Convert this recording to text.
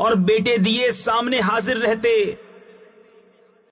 اور بیٹے دیے سامنے حاضر رہتے۔